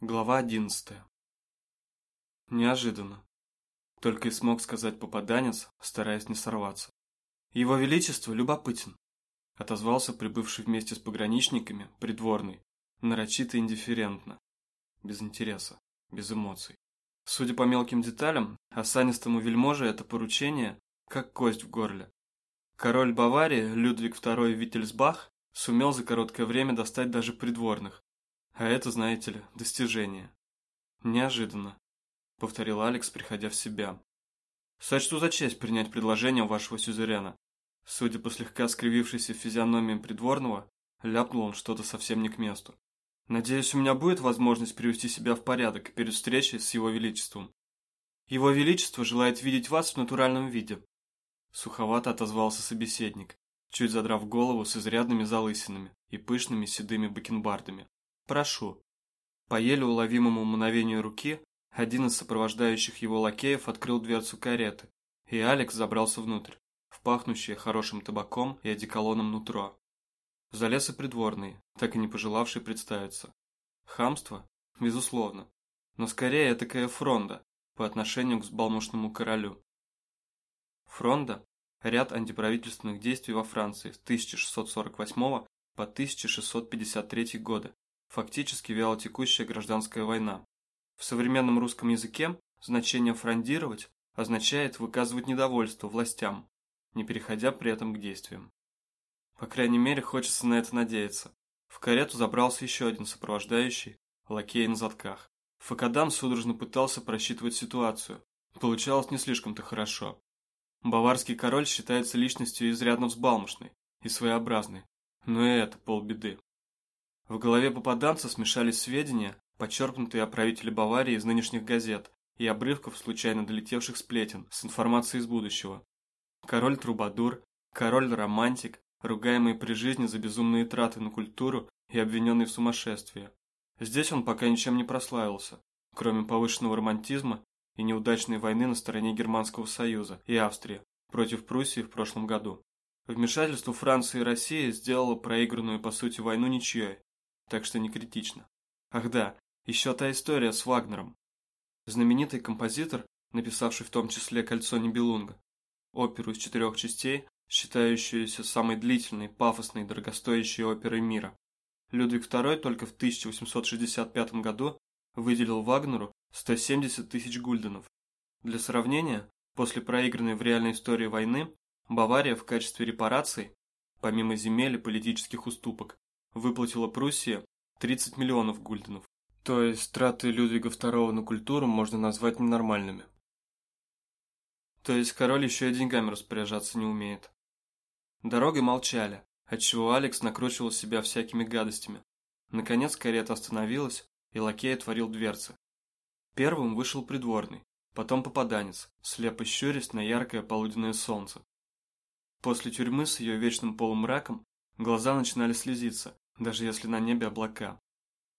Глава одиннадцатая. Неожиданно. Только и смог сказать попаданец, стараясь не сорваться. Его Величество любопытен, отозвался прибывший вместе с пограничниками придворный, нарочито индифферентно, без интереса, без эмоций. Судя по мелким деталям, осанистому вельможе это поручение как кость в горле. Король Баварии Людвиг II Виттельсбах сумел за короткое время достать даже придворных, а это, знаете ли, достижение. Неожиданно, повторил Алекс, приходя в себя. Сочту за честь принять предложение вашего сюзерена. Судя по слегка скривившейся физиономии придворного, ляпнул он что-то совсем не к месту. Надеюсь, у меня будет возможность привести себя в порядок перед встречей с его величеством. Его величество желает видеть вас в натуральном виде. Суховато отозвался собеседник, чуть задрав голову с изрядными залысинами и пышными седыми бакенбардами. «Прошу». По еле уловимому мгновению руки один из сопровождающих его лакеев открыл дверцу кареты, и Алекс забрался внутрь, в пахнущее хорошим табаком и одеколоном нутро. Залез и придворный, так и не пожелавший представиться. Хамство? Безусловно. Но скорее такая фронда по отношению к взбалмошному королю. Фронда – ряд антиправительственных действий во Франции с 1648 по 1653 годы, фактически вялотекущая гражданская война. В современном русском языке значение «фрондировать» означает выказывать недовольство властям, не переходя при этом к действиям. По крайней мере, хочется на это надеяться. В карету забрался еще один сопровождающий, лакей на задках. Факадан судорожно пытался просчитывать ситуацию. Получалось не слишком-то хорошо. Баварский король считается личностью изрядно взбалмошной и своеобразной, но и это полбеды. В голове попаданца смешались сведения, почерпнутые о правителе Баварии из нынешних газет и обрывков случайно долетевших сплетен с информацией из будущего. Король-трубадур, король-романтик, ругаемый при жизни за безумные траты на культуру и обвиненный в сумасшествии. Здесь он пока ничем не прославился, кроме повышенного романтизма и неудачной войны на стороне Германского Союза и Австрии против Пруссии в прошлом году. Вмешательство Франции и России сделало проигранную по сути войну ничьей, так что не критично. Ах да, еще та история с Вагнером. Знаменитый композитор, написавший в том числе «Кольцо Нибелунга», оперу из четырех частей, считающуюся самой длительной, пафосной и дорогостоящей оперой мира. Людвиг II только в 1865 году выделил Вагнеру 170 тысяч гульденов. Для сравнения, после проигранной в реальной истории войны, Бавария в качестве репараций, помимо земель и политических уступок, выплатила Пруссии 30 миллионов гульденов. То есть траты Людвига II на культуру можно назвать ненормальными. То есть король еще и деньгами распоряжаться не умеет. Дорогой молчали, отчего Алекс накручивал себя всякими гадостями. Наконец карета остановилась, и лакей отворил дверцы. Первым вышел придворный, потом попаданец, слепо щурясь на яркое полуденное солнце. После тюрьмы с ее вечным полумраком глаза начинали слезиться, даже если на небе облака.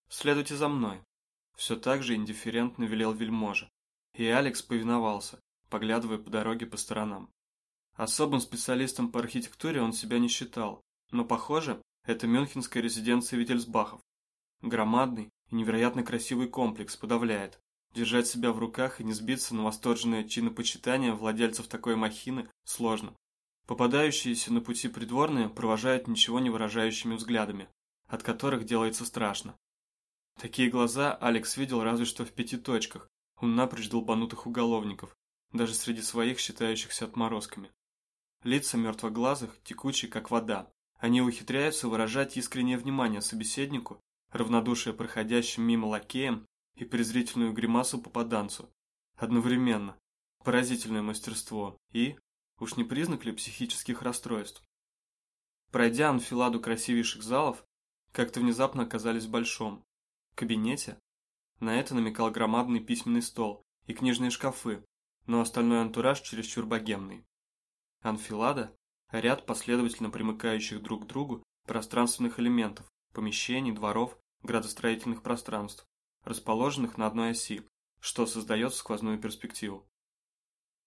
«Следуйте за мной», – все так же индифферентно велел вельможа, и Алекс повиновался, поглядывая по дороге по сторонам. Особым специалистом по архитектуре он себя не считал, но, похоже, это мюнхенская резиденция Виттельсбахов. Громадный и невероятно красивый комплекс подавляет. Держать себя в руках и не сбиться на восторженное чинопочитание владельцев такой махины сложно. Попадающиеся на пути придворные провожают ничего не выражающими взглядами, от которых делается страшно. Такие глаза Алекс видел разве что в пяти точках, у напрочь долбанутых уголовников, даже среди своих считающихся отморозками. Лица мертвоглазых, текучие как вода. Они ухитряются выражать искреннее внимание собеседнику, равнодушие проходящим мимо лакеям и презрительную гримасу попаданцу. Одновременно. Поразительное мастерство и, уж не признак ли психических расстройств. Пройдя анфиладу красивейших залов, как-то внезапно оказались в большом кабинете. На это намекал громадный письменный стол и книжные шкафы, но остальной антураж чересчур богемный. Анфилада – ряд последовательно примыкающих друг к другу пространственных элементов, помещений, дворов, градостроительных пространств, расположенных на одной оси, что создает сквозную перспективу.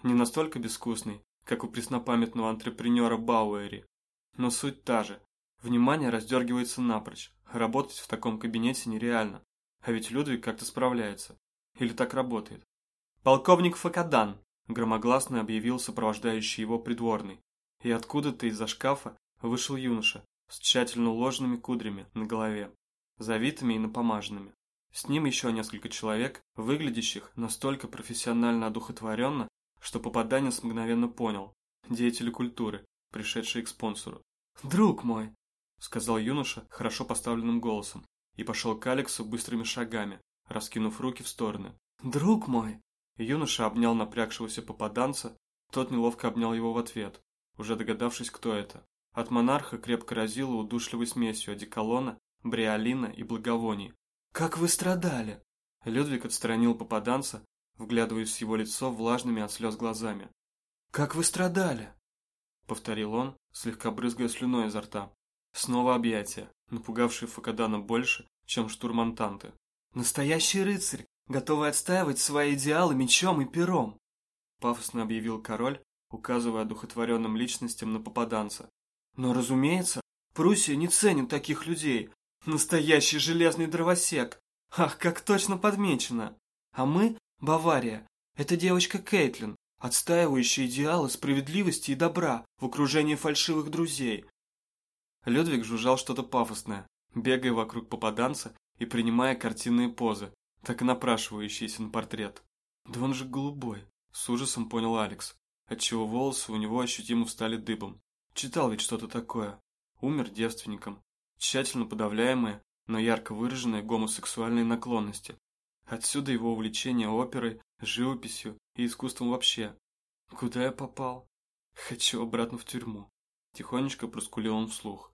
Не настолько безвкусный, как у преснопамятного антрепренера Бауэри, но суть та же. Внимание раздергивается напрочь, Работать в таком кабинете нереально. а ведь Людвиг как-то справляется. Или так работает. «Полковник Факадан!» – громогласно объявил сопровождающий его придворный. И откуда-то из-за шкафа вышел юноша с тщательно уложенными кудрями на голове, завитыми и напомаженными. С ним еще несколько человек, выглядящих настолько профессионально одухотворенно, что попаданец мгновенно понял – деятели культуры, пришедшие к спонсору. «Друг мой!» – сказал юноша хорошо поставленным голосом и пошел к Алексу быстрыми шагами, раскинув руки в стороны. «Друг мой!» Юноша обнял напрягшегося попаданца, тот неловко обнял его в ответ, уже догадавшись, кто это. От монарха крепко разило удушливой смесью одеколона, бриолина и благовоний. «Как вы страдали!» Людвиг отстранил попаданца, вглядываясь в его лицо влажными от слез глазами. «Как вы страдали!» Повторил он, слегка брызгая слюной изо рта. Снова объятия, напугавшие Факадана больше, чем штурмантанты. «Настоящий рыцарь, готовый отстаивать свои идеалы мечом и пером!» Пафосно объявил король, указывая одухотворенным личностям на попаданца. «Но, разумеется, Пруссия не ценит таких людей. Настоящий железный дровосек! Ах, как точно подмечено! А мы, Бавария, это девочка Кейтлин, отстаивающая идеалы справедливости и добра в окружении фальшивых друзей, Людвиг жужжал что-то пафосное, бегая вокруг попаданца и принимая картинные позы, так и напрашивающиеся на портрет. «Да он же голубой!» – с ужасом понял Алекс, отчего волосы у него ощутимо встали дыбом. Читал ведь что-то такое. Умер девственником. Тщательно подавляемые, но ярко выраженные гомосексуальные наклонности. Отсюда его увлечение оперой, живописью и искусством вообще. Куда я попал? Хочу обратно в тюрьму. Тихонечко проскулил он вслух.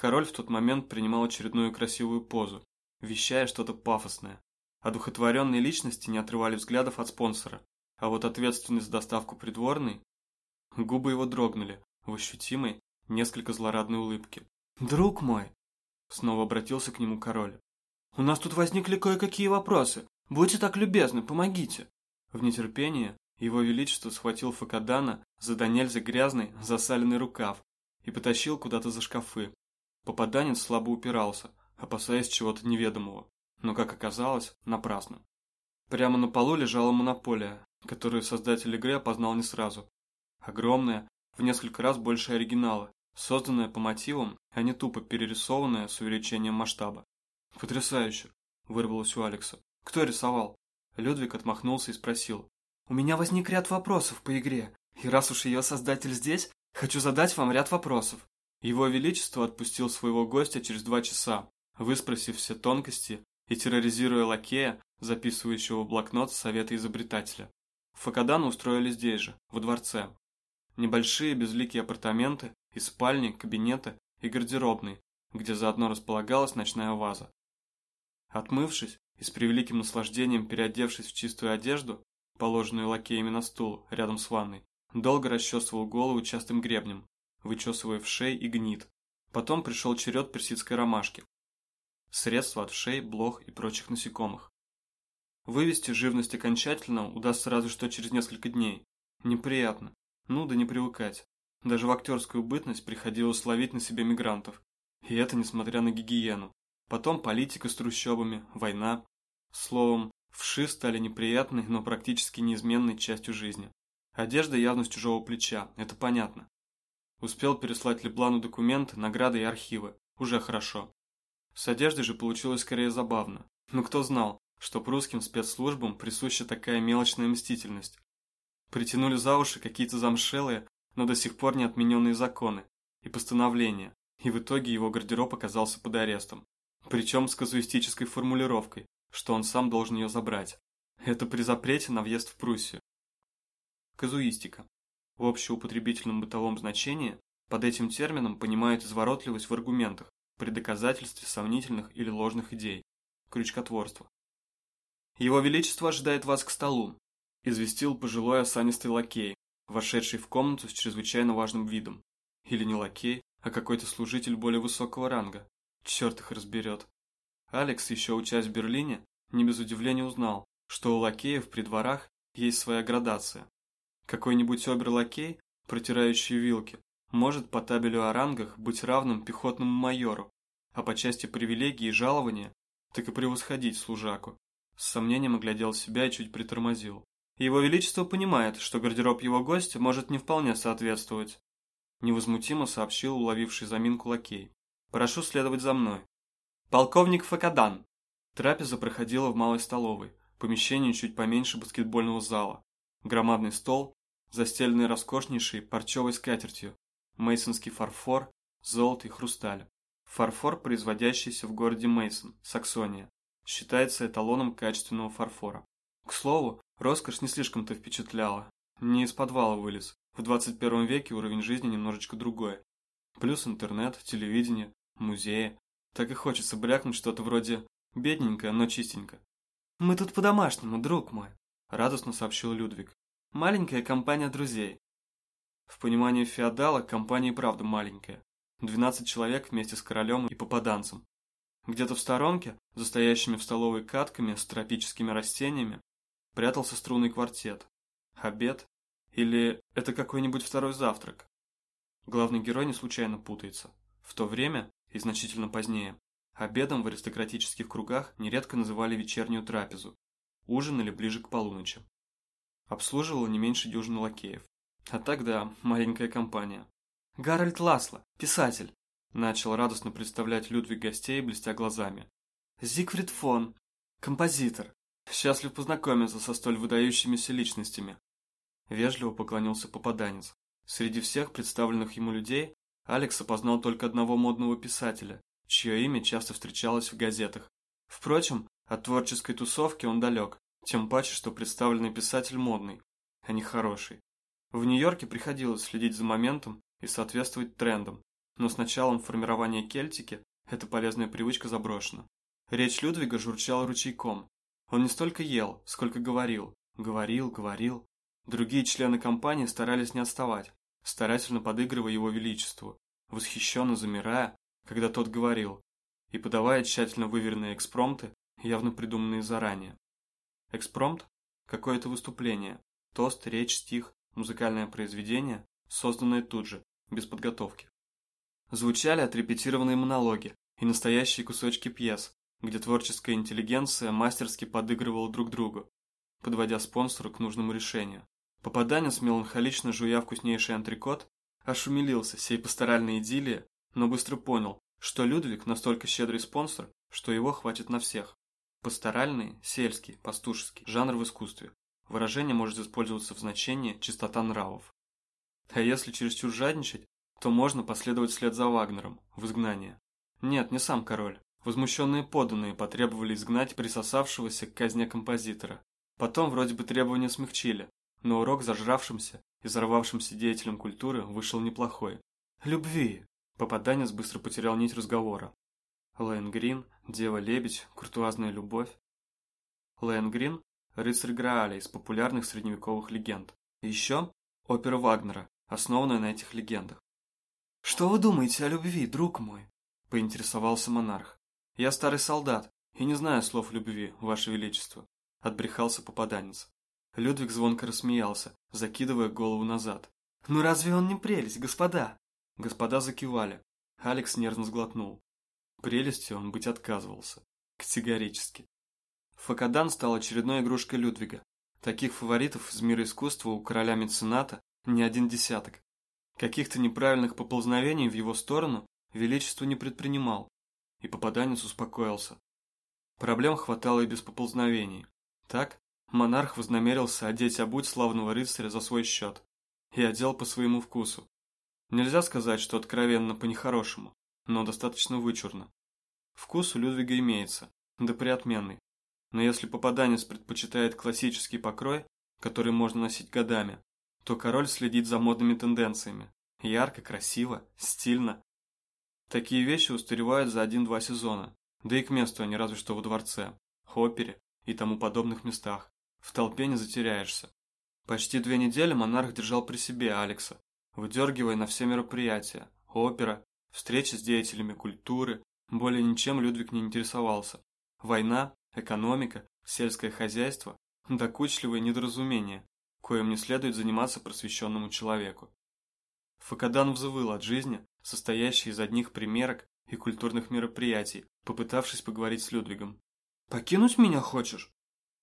Король в тот момент принимал очередную красивую позу, вещая что-то пафосное. Одухотворенные личности не отрывали взглядов от спонсора, а вот ответственность за доставку придворной... Губы его дрогнули в ощутимой, несколько злорадной улыбке. «Друг мой!» Снова обратился к нему король. «У нас тут возникли кое-какие вопросы. Будьте так любезны, помогите!» В нетерпении его величество схватил Факадана за до нельзя грязный, засаленный рукав и потащил куда-то за шкафы, Попаданец слабо упирался, опасаясь чего-то неведомого, но, как оказалось, напрасно. Прямо на полу лежала монополия, которую создатель игры опознал не сразу. Огромная, в несколько раз больше оригинала, созданная по мотивам, а не тупо перерисованная с увеличением масштаба. «Потрясающе!» – вырвалось у Алекса. «Кто рисовал?» Людвиг отмахнулся и спросил. «У меня возник ряд вопросов по игре, и раз уж ее создатель здесь, хочу задать вам ряд вопросов. Его Величество отпустил своего гостя через два часа, выспросив все тонкости и терроризируя лакея, записывающего в блокнот совета изобретателя. Факадана устроили здесь же, во дворце. Небольшие безликие апартаменты и спальни, кабинеты и гардеробные, где заодно располагалась ночная ваза. Отмывшись и с превеликим наслаждением переодевшись в чистую одежду, положенную лакеями на стул рядом с ванной, долго расчесывал голову частым гребнем, вычесывая вшей и гнит. Потом пришел черед персидской ромашки. Средства от вшей, блох и прочих насекомых. Вывести живность окончательно удастся разве что через несколько дней. Неприятно. Ну да не привыкать. Даже в актерскую бытность приходилось ловить на себе мигрантов. И это несмотря на гигиену. Потом политика с трущобами, война. Словом, вши стали неприятной, но практически неизменной частью жизни. Одежда явно с чужого плеча, это понятно. Успел переслать Леблану документы, награды и архивы. Уже хорошо. С одеждой же получилось скорее забавно. Но кто знал, что прусским спецслужбам присуща такая мелочная мстительность. Притянули за уши какие-то замшелые, но до сих пор не отмененные законы и постановления, и в итоге его гардероб оказался под арестом. Причем с казуистической формулировкой, что он сам должен ее забрать. Это при запрете на въезд в Пруссию. Казуистика. В общеупотребительном бытовом значении под этим термином понимают изворотливость в аргументах при доказательстве сомнительных или ложных идей, крючкотворство. «Его Величество ожидает вас к столу», – известил пожилой осанистый лакей, вошедший в комнату с чрезвычайно важным видом. Или не лакей, а какой-то служитель более высокого ранга. Черт их разберет. Алекс, еще учась в Берлине, не без удивления узнал, что у лакеев при дворах есть своя градация. Какой-нибудь обер-лакей, протирающий вилки, может по табелю о рангах быть равным пехотному майору, а по части привилегий и жалования так и превосходить служаку. С сомнением оглядел себя и чуть притормозил. Его Величество понимает, что гардероб его гостя может не вполне соответствовать. Невозмутимо сообщил уловивший заминку лакей. «Прошу следовать за мной». «Полковник Факадан!» Трапеза проходила в малой столовой, помещении чуть поменьше баскетбольного зала. Громадный стол, застеленный роскошнейшей парчевой скатертью, мейсонский фарфор, золото и хрусталь. Фарфор, производящийся в городе Мейсон, Саксония, считается эталоном качественного фарфора. К слову, роскошь не слишком-то впечатляла. Не из подвала вылез. В 21 веке уровень жизни немножечко другой. Плюс интернет, телевидение, музеи. Так и хочется брякнуть что-то вроде «бедненько, но чистенько». «Мы тут по-домашнему, друг мой», – радостно сообщил Людвиг. «Маленькая компания друзей». В понимании феодала компания и правда маленькая. 12 человек вместе с королем и попаданцем. Где-то в сторонке, за стоящими в столовой катками с тропическими растениями, прятался струнный квартет. Обед? Или это какой-нибудь второй завтрак? Главный герой не случайно путается. В то время, и значительно позднее, обедом в аристократических кругах нередко называли вечернюю трапезу. Ужинали ближе к полуночи. Обслуживало не меньше дюжины лакеев. А тогда маленькая компания. Гарольд Ласло, писатель, начал радостно представлять Людвиг гостей, блестя глазами. Зигфрид фон, композитор. Счастлив познакомиться со столь выдающимися личностями. Вежливо поклонился попаданец. Среди всех представленных ему людей Алекс опознал только одного модного писателя, чье имя часто встречалось в газетах. Впрочем, от творческой тусовки он далек, тем паче, что представленный писатель модный, а не хороший. В Нью-Йорке приходилось следить за моментом и соответствовать трендам, но с началом формирования кельтики эта полезная привычка заброшена. Речь Людвига журчала ручейком. Он не столько ел, сколько говорил. Говорил, говорил. Другие члены компании старались не отставать, старательно подыгрывая его величеству, восхищенно замирая, когда тот говорил, и подавая тщательно выверенные экспромты, явно придуманные заранее. Экспромт – какое-то выступление, тост, речь, стих, музыкальное произведение, созданное тут же, без подготовки. Звучали отрепетированные монологи и настоящие кусочки пьес, где творческая интеллигенция мастерски подыгрывала друг другу, подводя спонсора к нужному решению. Попаданец, меланхолично жуя вкуснейший антрикот, ошумелился сей пасторальной идиллии, но быстро понял, что Людвиг настолько щедрый спонсор, что его хватит на всех. Пасторальный, сельский, пастушеский, жанр в искусстве. Выражение может использоваться в значении «чистота нравов». А если чересчур жадничать, то можно последовать вслед за Вагнером, в изгнание. Нет, не сам король. Возмущенные подданные потребовали изгнать присосавшегося к казне композитора. Потом вроде бы требования смягчили, но урок зажравшимся и взорвавшимся деятелям культуры вышел неплохой. Любви! Попаданец быстро потерял нить разговора. Лэн Грин, Дева-лебедь, куртуазная любовь. Лэн Грин – рыцарь Грааля из популярных средневековых легенд. И еще опера Вагнера, основанная на этих легендах. «Что вы думаете о любви, друг мой?» – поинтересовался монарх. «Я старый солдат и не знаю слов любви, ваше величество», – отбрехался попаданец. Людвиг звонко рассмеялся, закидывая голову назад. «Ну разве он не прелесть, господа?» Господа закивали. Алекс нервно сглотнул. Прелестью он быть отказывался. Категорически. Факадан стал очередной игрушкой Людвига. Таких фаворитов из мира искусства у короля мецената не один десяток. Каких-то неправильных поползновений в его сторону Величество не предпринимал, и попаданец успокоился. Проблем хватало и без поползновений. Так, монарх вознамерился одеть обуть славного рыцаря за свой счет и одел по своему вкусу. Нельзя сказать, что откровенно по-нехорошему, но достаточно вычурно. Вкус у Людвига имеется, да приотменный. Но если попаданец предпочитает классический покрой, который можно носить годами, то король следит за модными тенденциями. Ярко, красиво, стильно. Такие вещи устаревают за один-два сезона, да и к месту они разве что во дворце, опере и тому подобных местах. В толпе не затеряешься. Почти две недели монарх держал при себе Алекса, выдергивая на все мероприятия, опера, встречи с деятелями культуры, более ничем Людвиг не интересовался. Война, экономика, сельское хозяйство, докучливые недоразумения, коим не следует заниматься просвещенному человеку. Факадан взвыл от жизни, состоящей из одних примерок и культурных мероприятий, попытавшись поговорить с Людвигом. «Покинуть меня хочешь?»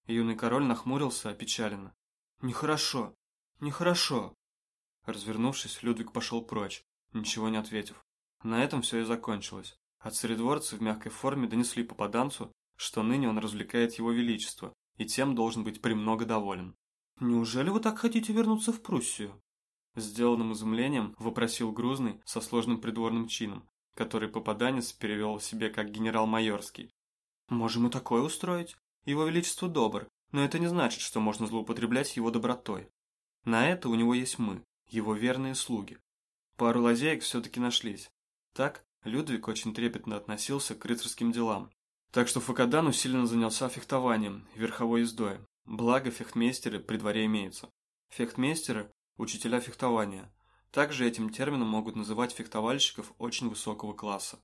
Юный король нахмурился опечаленно. «Нехорошо, нехорошо». Развернувшись, Людвиг пошел прочь, ничего не ответив. На этом все и закончилось. От царедворца в мягкой форме донесли попаданцу, что ныне он развлекает его величество, и тем должен быть премного доволен. «Неужели вы так хотите вернуться в Пруссию?» Сделанным изумлением вопросил Грузный со сложным придворным чином, который попаданец перевел себе как генерал-майорский. «Можем и такое устроить. Его Величество добр, но это не значит, что можно злоупотреблять его добротой. На это у него есть мы, его верные слуги. Пару лазеек все-таки нашлись. Так, Людвиг очень трепетно относился к рыцарским делам. Так что Факадан усиленно занялся фехтованием верховой ездой. Благо, фехтмейстеры при дворе имеются. Фехтмейстеры – учителя фехтования. Также этим термином могут называть фехтовальщиков очень высокого класса.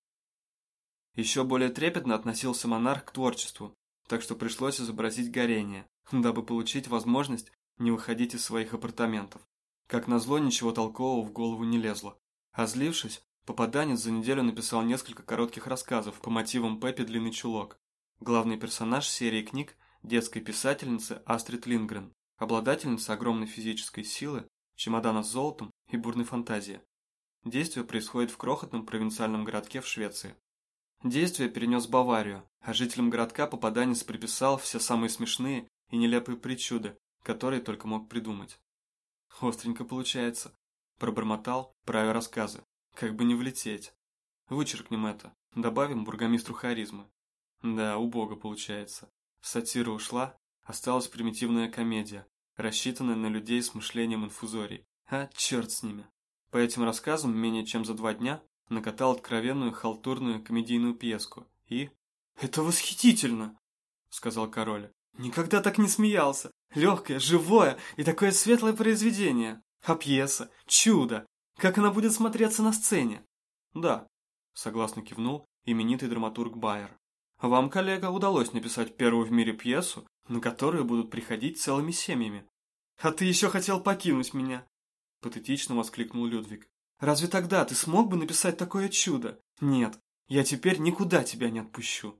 Еще более трепетно относился монарх к творчеству, так что пришлось изобразить горение, дабы получить возможность не выходить из своих апартаментов. Как назло, ничего толкового в голову не лезло. А попаданец за неделю написал несколько коротких рассказов по мотивам Пеппи Длинный Чулок. Главный персонаж серии книг – детской писательницы Астрид Лингрен, обладательница огромной физической силы, чемодана с золотом и бурной фантазии. Действие происходит в крохотном провинциальном городке в Швеции. Действие перенес Баварию, а жителям городка попаданец приписал все самые смешные и нелепые причуды, которые только мог придумать. Остренько получается. Пробормотал, правя рассказы. Как бы не влететь. Вычеркнем это. Добавим бургомистру харизмы. Да, убого получается. Сатира ушла, осталась примитивная комедия, рассчитанная на людей с мышлением инфузорий. А черт с ними. По этим рассказам менее чем за два дня накатал откровенную халтурную комедийную пьеску и... «Это восхитительно!» — сказал король. «Никогда так не смеялся! Легкое, живое и такое светлое произведение! А пьеса? Чудо! Как она будет смотреться на сцене?» «Да», — согласно кивнул именитый драматург Байер. «Вам, коллега, удалось написать первую в мире пьесу, на которую будут приходить целыми семьями». «А ты еще хотел покинуть меня!» — патетично воскликнул Людвиг. Разве тогда ты смог бы написать такое чудо? Нет, я теперь никуда тебя не отпущу.